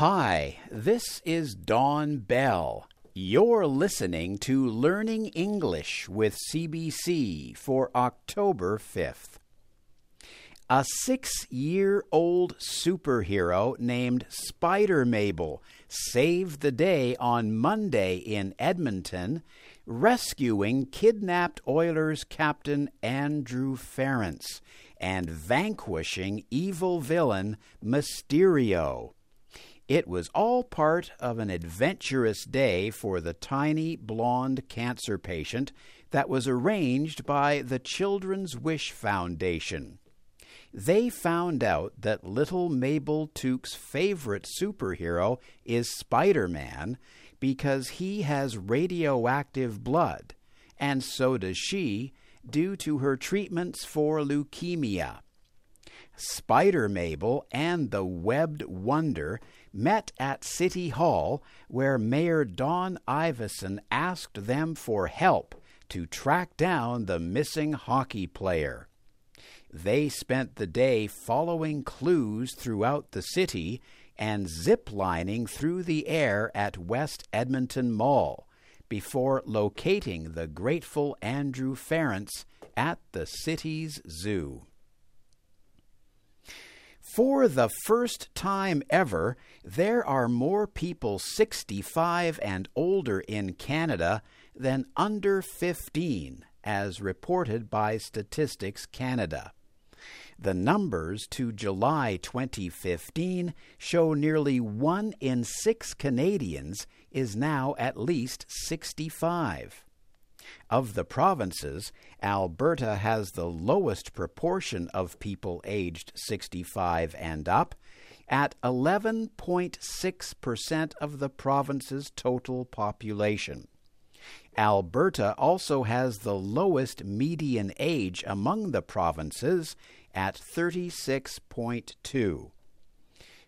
Hi, this is Don Bell. You're listening to Learning English with CBC for October 5th. A six year old superhero named Spider Mabel saved the day on Monday in Edmonton, rescuing kidnapped Oilers captain Andrew Ference and vanquishing evil villain Mysterio. It was all part of an adventurous day for the tiny blonde cancer patient that was arranged by the Children's Wish Foundation. They found out that little Mabel Tooke's favorite superhero is Spider Man because he has radioactive blood, and so does she due to her treatments for leukemia. Spider Mabel and the Webbed Wonder met at City Hall, where Mayor Don Iveson asked them for help to track down the missing hockey player. They spent the day following clues throughout the city and ziplining through the air at West Edmonton Mall before locating the grateful Andrew Ference at the city's zoo. For the first time ever, there are more people 65 and older in Canada than under 15, as reported by Statistics Canada. The numbers to July 2015 show nearly one in six Canadians is now at least 65. Of the provinces, Alberta has the lowest proportion of people aged 65 and up, at 11.6% of the province's total population. Alberta also has the lowest median age among the provinces at 36.2.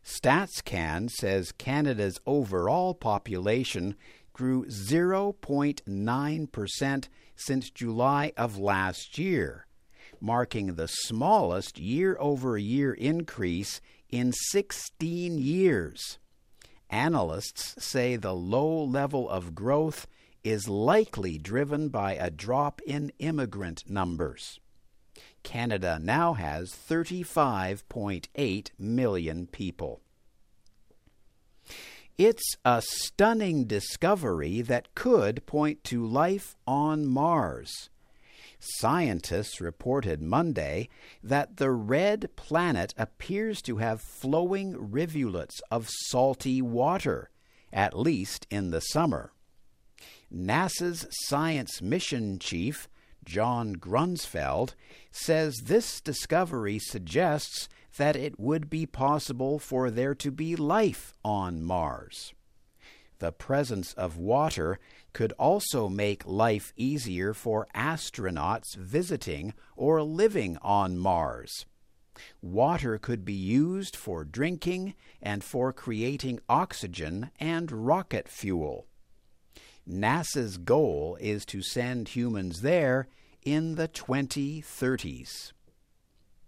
StatsCan says Canada's overall population grew 0.9% since July of last year, marking the smallest year over year increase in 16 years. Analysts say the low level of growth is likely driven by a drop in immigrant numbers. Canada now has 35.8 million people. It's a stunning discovery that could point to life on Mars. Scientists reported Monday that the red planet appears to have flowing rivulets of salty water, at least in the summer. NASA's science mission chief, John Grunsfeld, says this discovery suggests that it would be possible for there to be life on Mars. The presence of water could also make life easier for astronauts visiting or living on Mars. Water could be used for drinking and for creating oxygen and rocket fuel. NASA's goal is to send humans there in the 2030s.